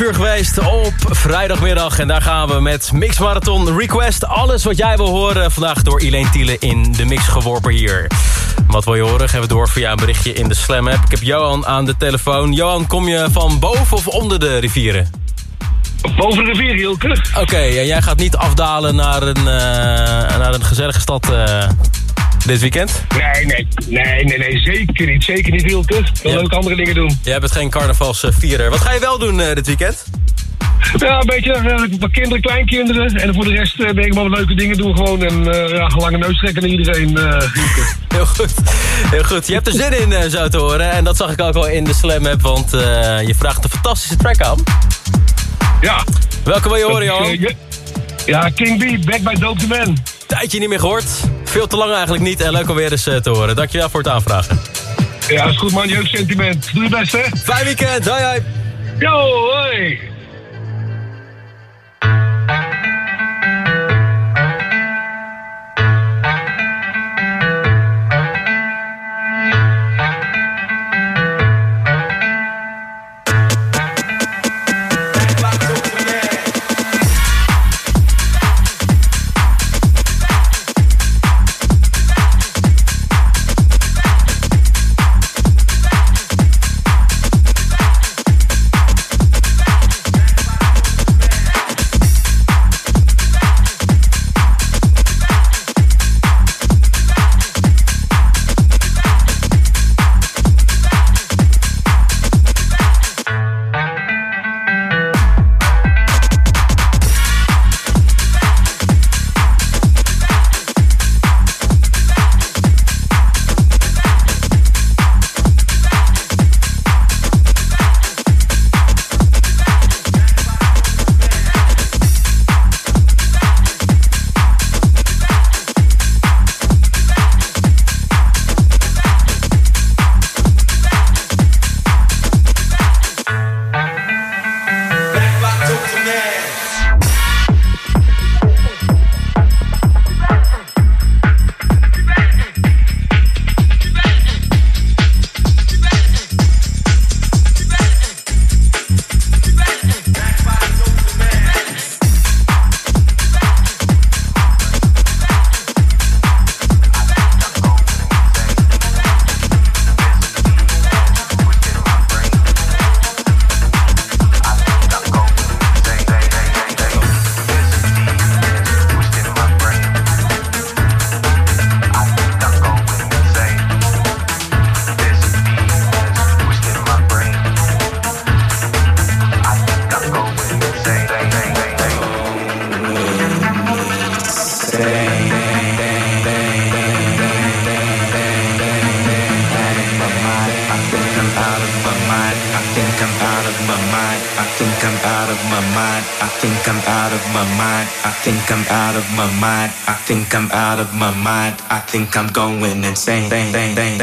12 uur geweest op vrijdagmiddag. En daar gaan we met Mix Marathon Request. Alles wat jij wil horen. Vandaag door Elaine Tiele in de mix geworpen hier. Wat wil je horen? Geef het door via een berichtje in de Slam app. Ik heb Johan aan de telefoon. Johan, kom je van boven of onder de rivieren? Boven de rivier, Hilke. Oké, en jij gaat niet afdalen naar een, uh, naar een gezellige stad uh, dit weekend? Nee, nee, nee, nee, nee, zeker niet. Zeker niet, Hilke. Ik wil Ja. ook andere dingen doen. Jij bent geen carnavalsvierer. Wat ga je wel doen uh, dit weekend? Ja, een beetje uh, kinderen, kleinkinderen. En voor de rest uh, ben ik wat leuke dingen doen gewoon. En uh, ja, lange neus trekken naar iedereen. Heel goed, heel goed. Je hebt er zin in, zo te horen. En dat zag ik ook al in de Slam app, want je vraagt een fantastische track aan. Ja. Welke wil je horen, Johan? eh, je- ja, King B, Back by Dope the Man. Tijdje niet meer gehoord. Veel te lang eigenlijk niet. En leuk om weer eens uh, te horen. Dankjewel voor het aanvragen. Ja, is goed man, jeugdsentiment. Doe je best, hè? Fijn weekend, hoi hoi. Yo, hoi. I'm out of my mind. I think I'm going insane. Bang, bang, bang,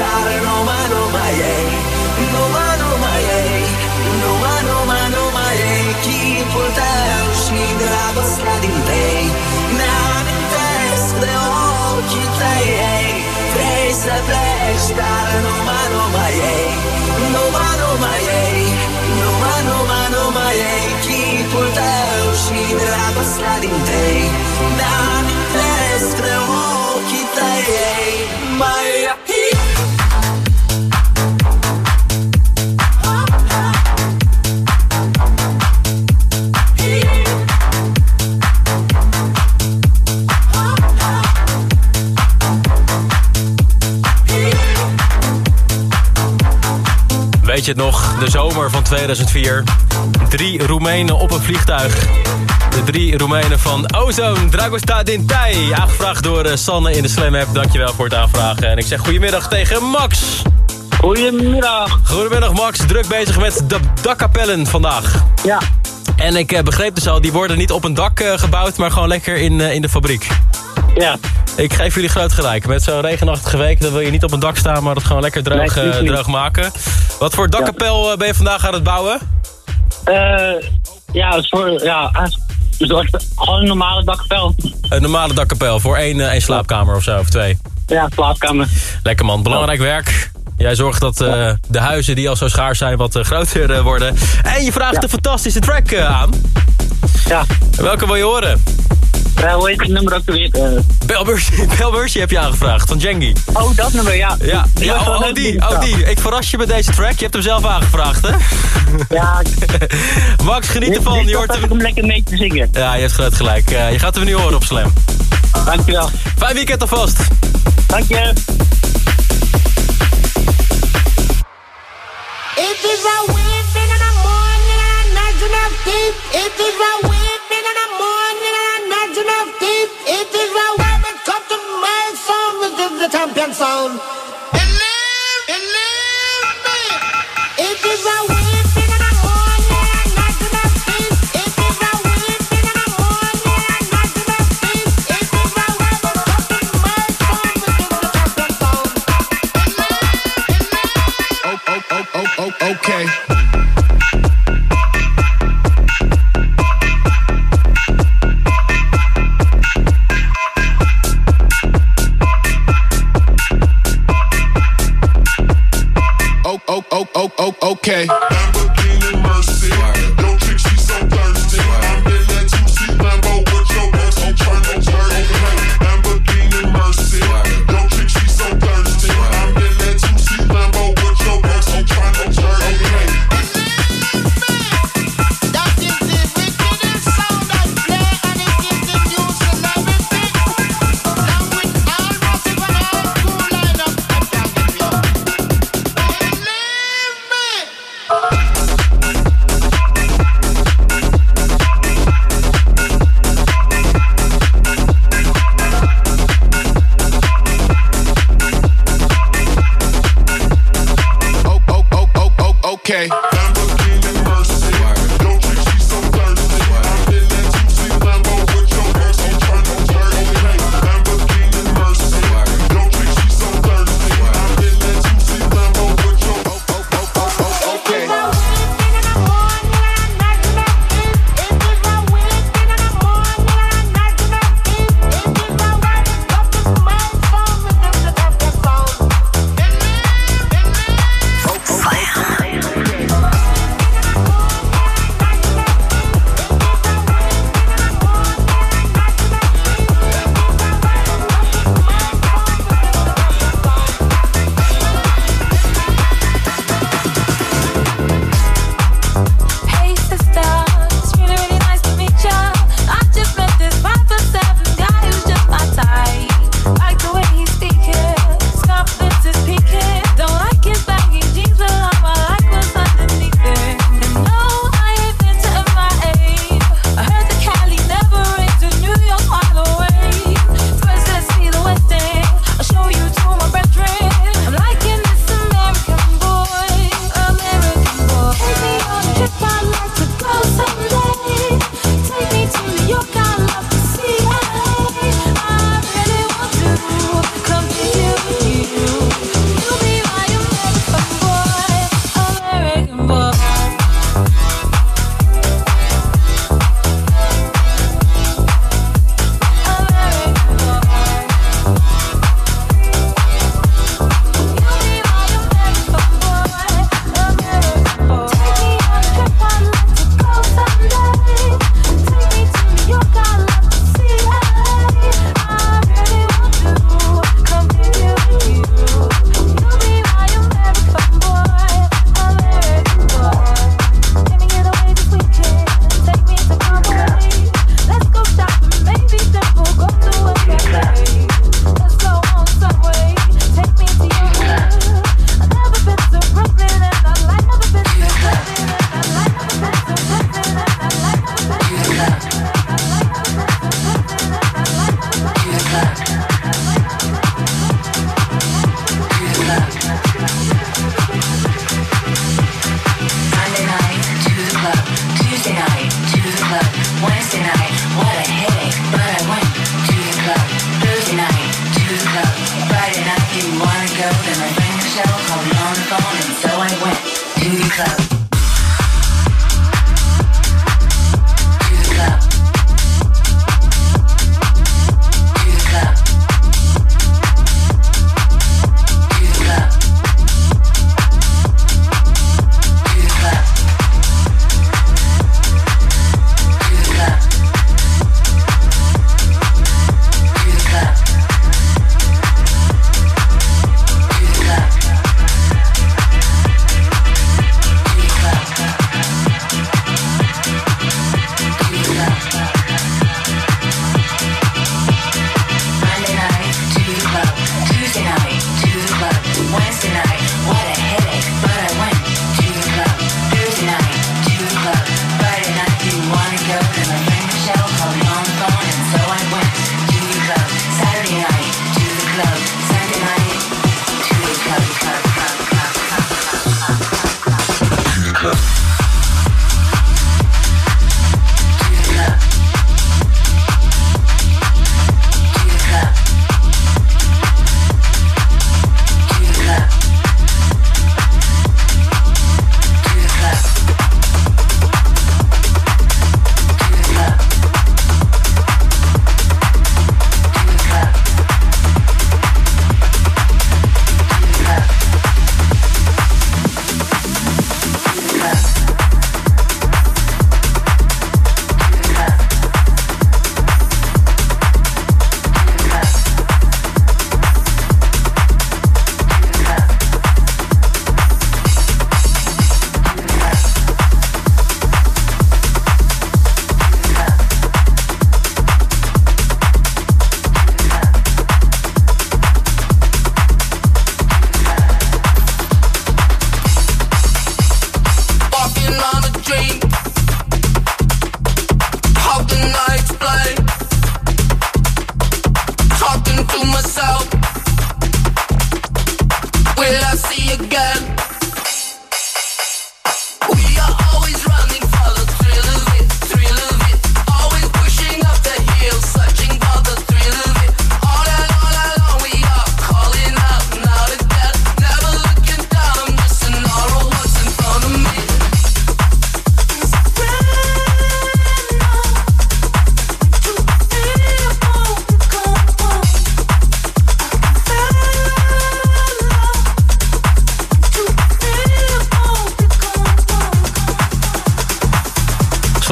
pleci Dar numai, numai ei. Numai, numai ei. Numai, numai, numai ei. Chipul tău și dragostea din tei Mi-amintesc de ochii tăi. Ei Vrei să pleci Dar numai, numai ei. Numai, numai ei. Numai, numai, numai ei. Chipul tău și dragostea din tei Mi-amintesc de ochii tăi. ei Weet je het nog? De zomer van 2004. Drie Roemenen op een vliegtuig. De drie Roemenen van Ozone Dragosta Dintai. Aangevraagd door eh, Sanne in de Slam app. Dankjewel voor het aanvragen. En ik zeg goedemiddag tegen Max. Goedemiddag. Goedemiddag Max. Druk bezig met de dakkapellen vandaag. Ja, En ik eh, begreep dus al, die worden niet op een dak eh, gebouwd... maar gewoon lekker in, in de fabriek. ja. Ik geef jullie groot gelijk. Met zo'n regenachtige week dan wil je niet op een dak staan... maar het gewoon lekker droog, Nee, eh, droog maken. Wat voor dakkapel eh, ben je vandaag aan het bouwen? Eh ja, voor, ja, dat gewoon een normale dakvel. Een normale dakkapel voor één, één slaapkamer of zo, of twee. Ja, slaapkamer. Lekker man, belangrijk werk. Jij zorgt dat de huizen die al zo schaars zijn wat groter worden. En je vraagt Ja. een fantastische track aan. Ja. Welke wil je horen? Eh, hoe heet het nummer ook weer? Belmercy heb je aangevraagd, van Jengi. oh, dat nummer, ja. Ja, oh, oh, die, oh die. Ik verras je met deze track. Je hebt hem zelf aangevraagd, hè? Ja, Max, geniet ervan. Je hoort hem... ik hem lekker mee te zingen. Ja, je hebt groot gelijk. Eh, je gaat hem nu horen op Slam. Dankjewel. Fijn weekend alvast. Dank je. It is a weeping in the morning and nudging of deep. It is a weeping in the morning the champion sound. Believe, believe me. It is a weeping okay.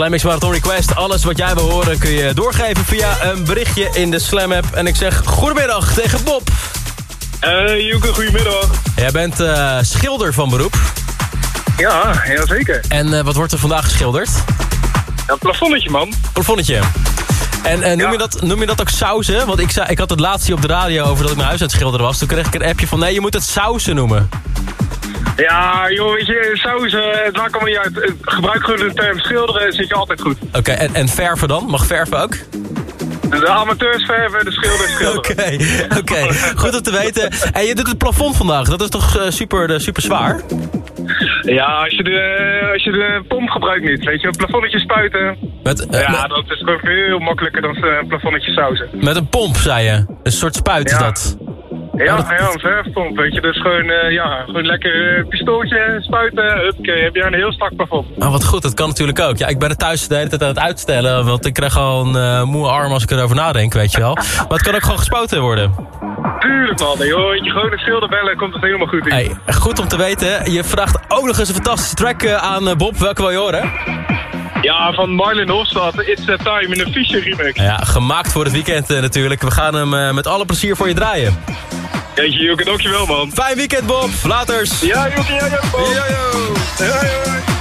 Slam Mix Marathon Request. Alles wat jij wil horen kun je doorgeven via een berichtje in de Slam app. En ik zeg goedemiddag tegen Bob. Hey Joeke, goedemiddag. Jij bent eh, schilder van beroep. Ja, ja zeker. En eh, wat wordt er vandaag geschilderd? Ja, plafonnetje man. Plafonnetje. En eh, noem, Ja. je dat, noem je dat ook sausen? Want ik, zei, ik had het laatst hier op de radio over dat ik mijn huis aan het schilderen was. Toen kreeg ik een appje van nee, je moet het sausen noemen. Ja, joh, weet je, saus, eh, het maakt allemaal niet uit. Eh, Gebruik gewoon de term schilderen, zit je altijd goed. Oké, en, en verven dan? Mag verven ook? De amateurs verven, de schilders schilderen. Oké, oké. goed om te weten. En je doet het plafond vandaag. Dat is toch eh, super, super zwaar? Ja, als je, de, als je de pomp gebruikt niet, weet je, een plafonnetje spuiten. Met, Ja, met, dat is gewoon veel makkelijker dan een plafonnetje sausen. met een pomp, zei je. Een soort spuit is dat. Ja, ja, een verfpomp, weet je. Dus gewoon, eh, ja, gewoon lekker eh, pistooltje spuiten. Huppakee, heb je een heel strak plafond. Maar wat goed, dat kan natuurlijk ook. Ja, ik ben het thuis de hele tijd aan het uitstellen. Want ik krijg gewoon eh moe arm als ik erover nadenk, weet je wel. Maar het kan ook gewoon gespoten worden. Tuurlijk man, joh. Je, gewoon een schilder bellen, komt het helemaal goed in. Hey, goed om te weten. Je vraagt ook nog eens een fantastische track aan Bob. Welke wil je horen? Ja, van Marlon Hofstad, It's a Time in een Fischer remix. Ja, gemaakt voor het weekend natuurlijk. We gaan hem met alle plezier voor je draaien. Jeetje, Joke, dankjewel man. Fijn weekend, Bob. Laters. Ja, Joke, ja, ja, man. Yo, yo. Ja, ja.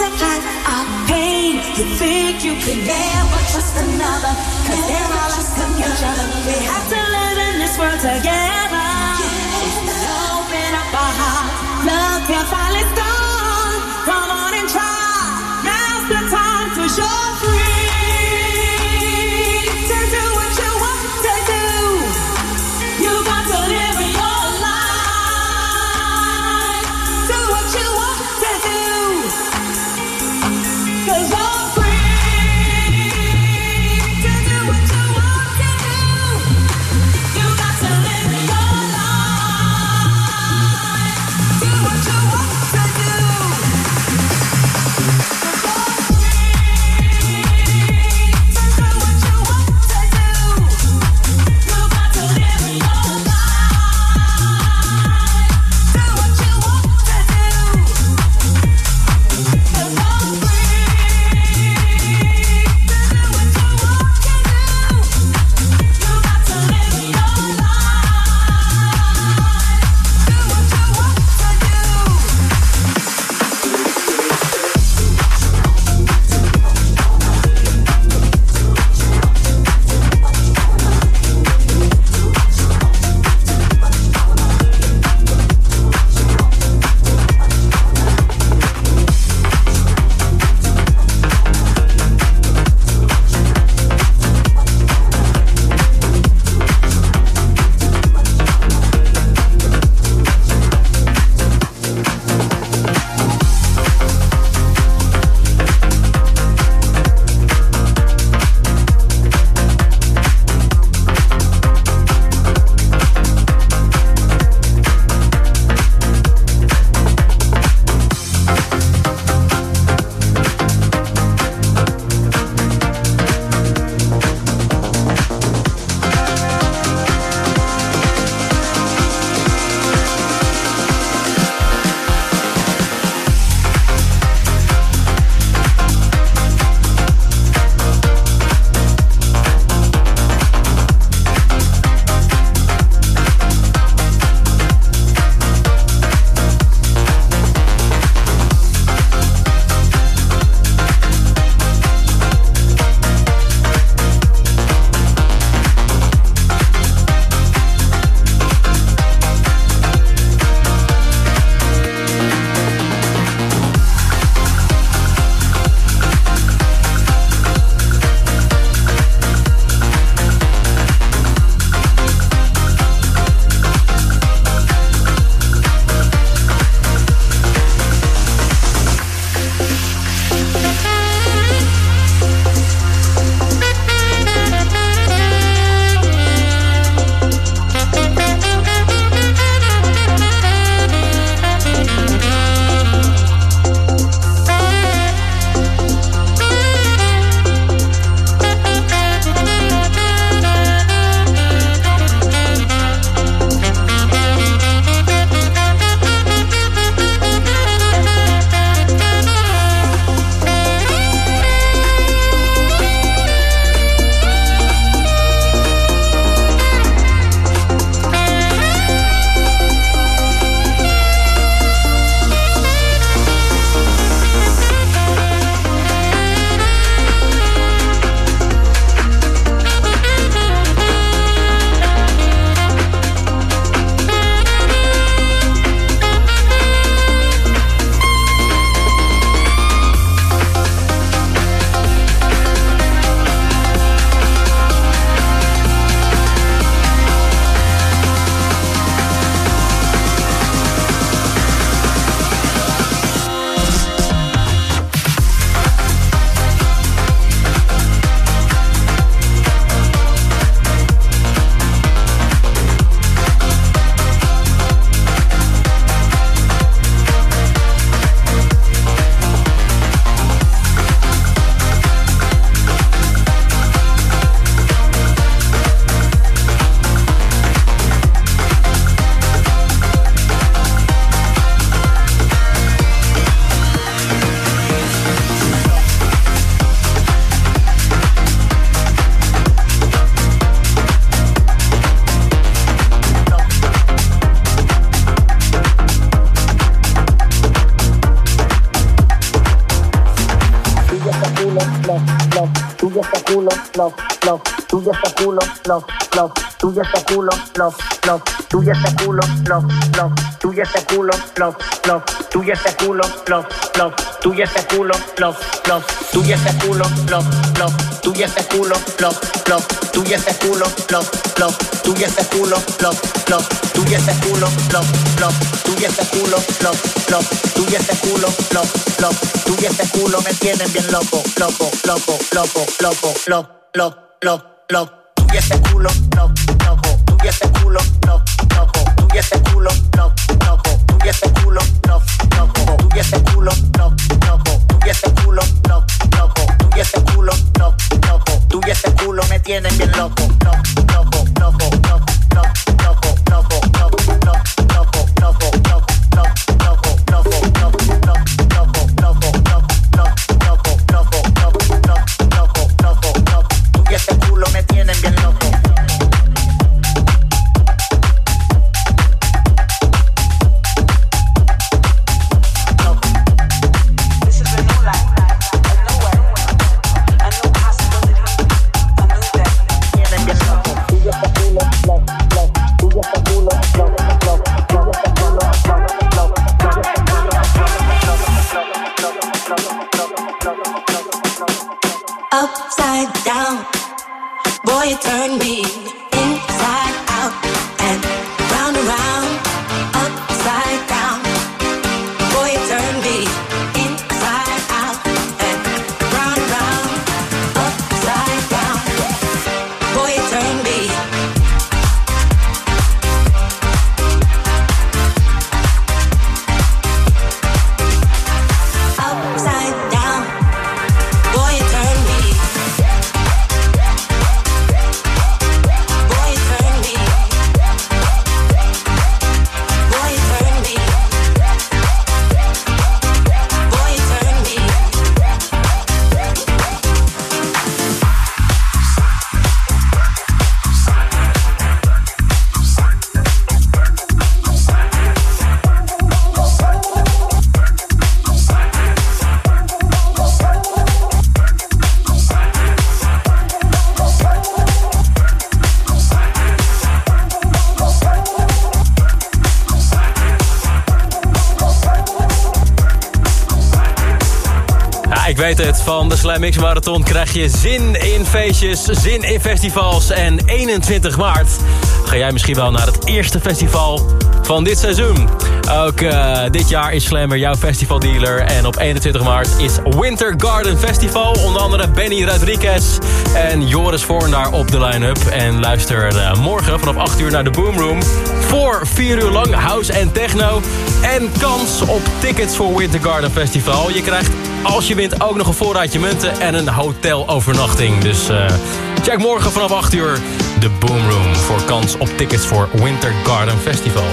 our pain. You think you can never trust another, cause they're all each other. We have to live in this world together. Open up our hearts. love can finally start. Love, love, tuyo este culo, love, love, tuyo este culo, love, love, tuyo este culo, love, love, tuyo este culo, love, love, tuyo este culo, love, love, tuyo este culo, love, love, tuyo este culo, love, love, tuyo este culo, love, love, tuyo este culo, love, love, tuyo este culo, love, love, tuyo este culo, love, love, tuyo este culo, love, love, tuyo este culo me tienen bien loco, loco, loco, loco, loco, loco, loco, loco, loco, Tuese el culo, no, noco Tubiese culo, no, no, no, no Tubiese culo, no, no, no, no, no, no Tubiese culo me tienen bien loco, loco, loco. Slam X Marathon krijg je zin in feestjes, zin in festivals. En 21 maart ga jij misschien wel naar het eerste festival van dit seizoen. Ook eh, dit jaar is Slammer jouw festivaldealer. En op 21 maart is Winter Garden Festival. Onder andere Benny Rodriguez en Joris Voorn daar op de line-up. En luister eh, morgen vanaf 8 uur naar de Boom Room. Voor 4 uur lang house en techno. En kans op tickets voor Winter Garden Festival. Je krijgt als je wint ook nog een voorraadje munten en een hotelovernachting. Dus eh, check morgen vanaf 8 uur de Boom Room voor kans op tickets voor Winter Garden Festival.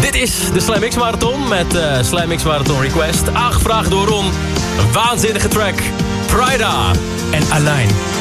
Dit is de Slam Marathon met uh, X Marathon Request. Aangevraagd door Ron. Een waanzinnige track. Prida en Alain.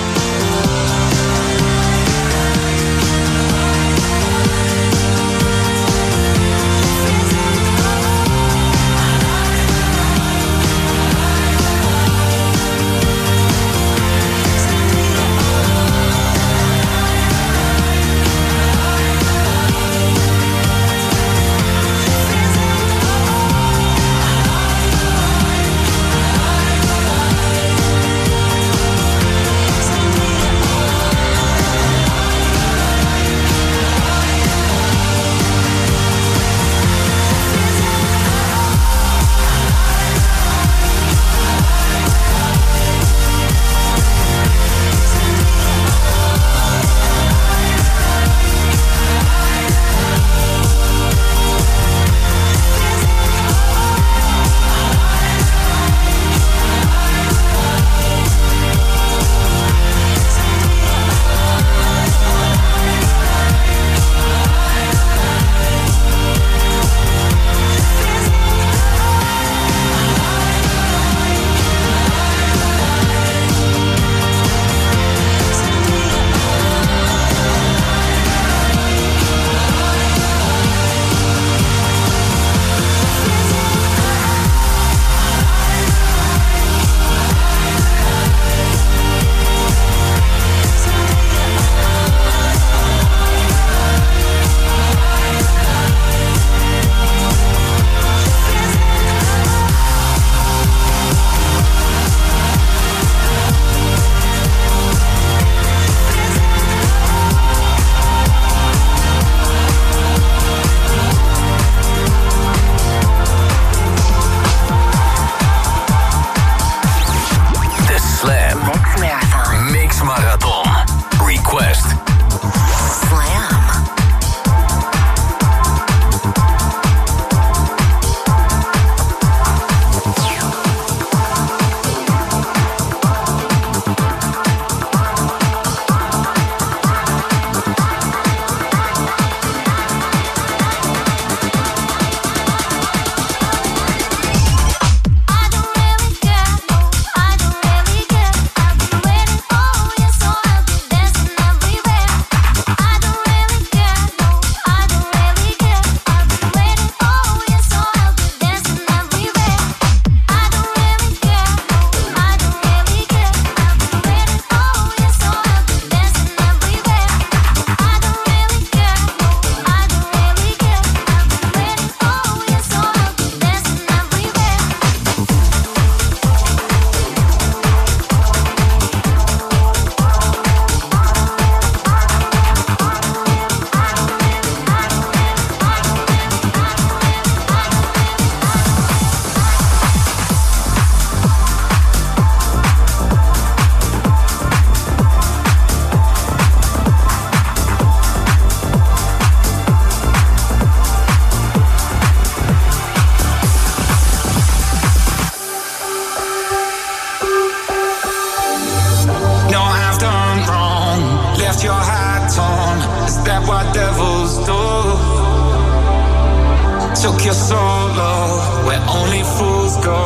Low, where only fools go.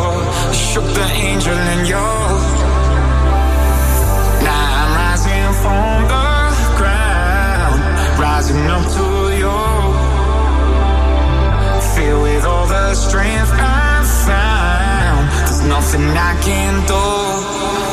I Shook the angel in you. Now I'm rising from the ground, rising up to you. Filled with all the strength I found. There's nothing I can do.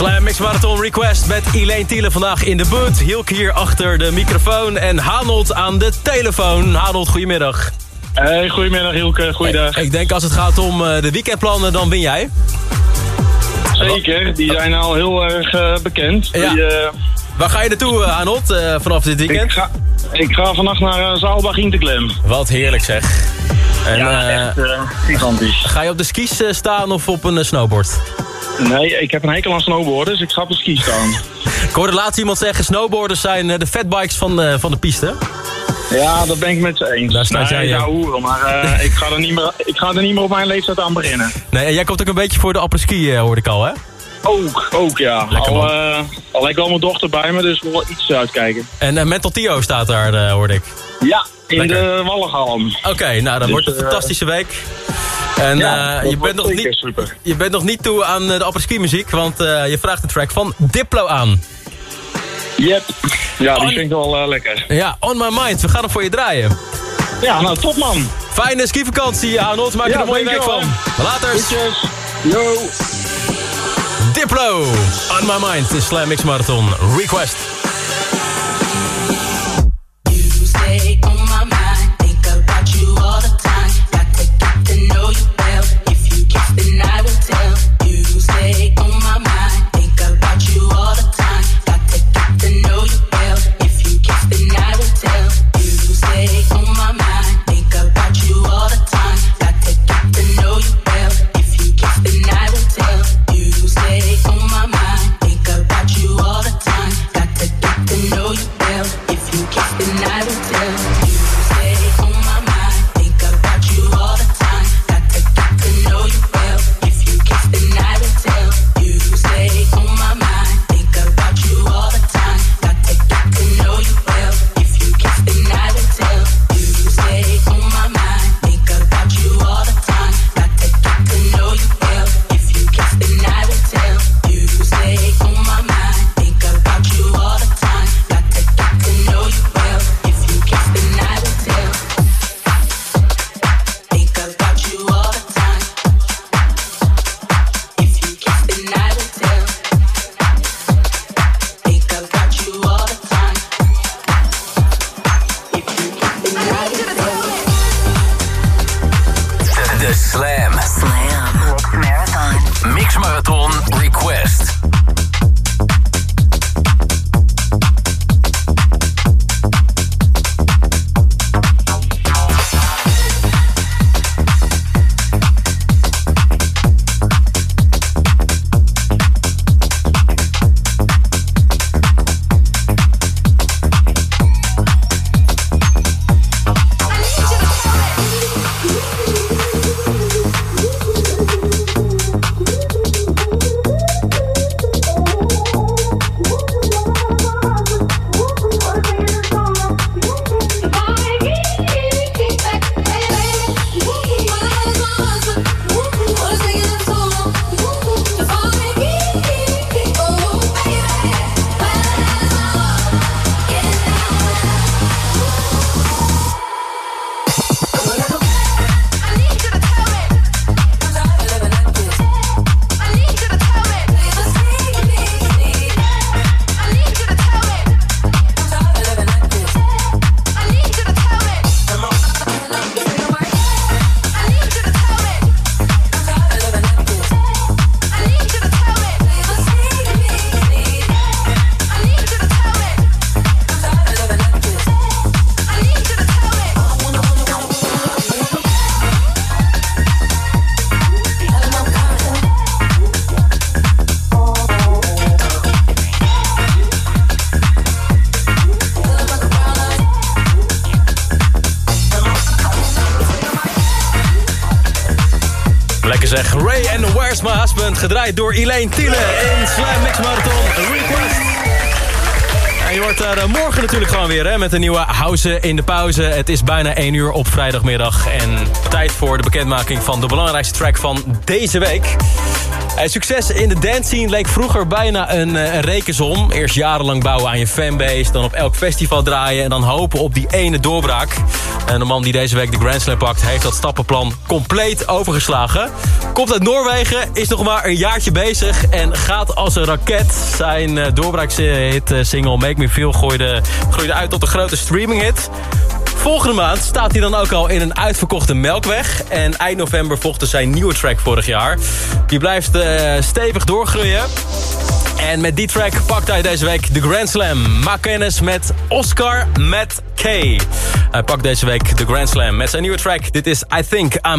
Slam Mix Marathon Request met Elaine Tiele vandaag in de boot. Hielke hier achter de microfoon en Hanold aan de telefoon. Hanold, goedemiddag. Hey, goedemiddag Hielke, goeiedag. Ik denk als het gaat om eh, de weekendplannen, dan win jij. Zeker, die zijn al heel erg eh, bekend. Ja. Die, eh, Waar ga je naartoe, Hanold, vanaf dit weekend? Ik ga, ik ga vannacht naar uh, Zaalbach Interklem. Wat heerlijk zeg. En, Ja, echt, gigantisch. Ga je op de skis staan of op een snowboard? Nee, ik heb een hekel aan snowboarden, dus ik ga op de ski staan. Ik hoorde laatst iemand zeggen, snowboarders zijn eh, de fatbikes van, eh, van de piste. Ja, dat ben ik met ze eens. Daar staat nee, jij, ja. hoeren, maar eh, ik, ga er niet meer, ik ga er niet meer op mijn leeftijd aan beginnen. Nee, en jij komt ook een beetje voor de apres-ski, hoorde ik al, hè? Ook, ook ja. Lekker, al, eh, al heb ik al mijn dochter bij me, dus wel iets uitkijken. En eh, Mental Tio staat daar, eh, hoorde ik. Ja, in Lekker. de Wallenhalm. Oké, nou, dan Dus, wordt het een fantastische week. En Ja, je, bent nog niet, super. je bent nog niet toe aan de apres-ski muziek, want je vraagt een track van Diplo aan. Yep. Ja, die On- vind ik wel lekker. Ja, On My Mind, we gaan hem voor je draaien. Ja, nou top man. Fijne skivakantie, Arnold, maak er Ja, een mooie week van. Later. Yo. Diplo, On My Mind, de Slam Mix Marathon Request. Gedraaid door Elaine Tiele in Slam Mix Marathon Request. En je wordt er eh, morgen natuurlijk gewoon weer hè, met een nieuwe House in de pauze. Het is bijna 1 uur op vrijdagmiddag. En tijd voor de bekendmaking van de belangrijkste track van deze week. Eh, succes in de dance scene leek vroeger bijna een, eh, een rekensom. Eerst jarenlang bouwen aan je fanbase, dan op elk festival draaien... en dan hopen op die ene doorbraak. En de man die deze week de Grand Slam pakt... heeft dat stappenplan compleet overgeslagen. Komt uit Noorwegen, is nog maar een jaartje bezig... en gaat als een raket. Zijn uh, doorbraakshit single Make Me Feel groeide, groeide uit tot een grote streaminghit... Volgende maand staat hij dan ook al in een uitverkochte Melkweg. En eind november volgde zijn nieuwe track vorig jaar. Die blijft uh, stevig doorgroeien. En met die track pakt hij deze week de Grand Slam. Maak kennis met Oscar met K. Hij pakt deze week de Grand Slam met zijn nieuwe track. Dit is I Think I'm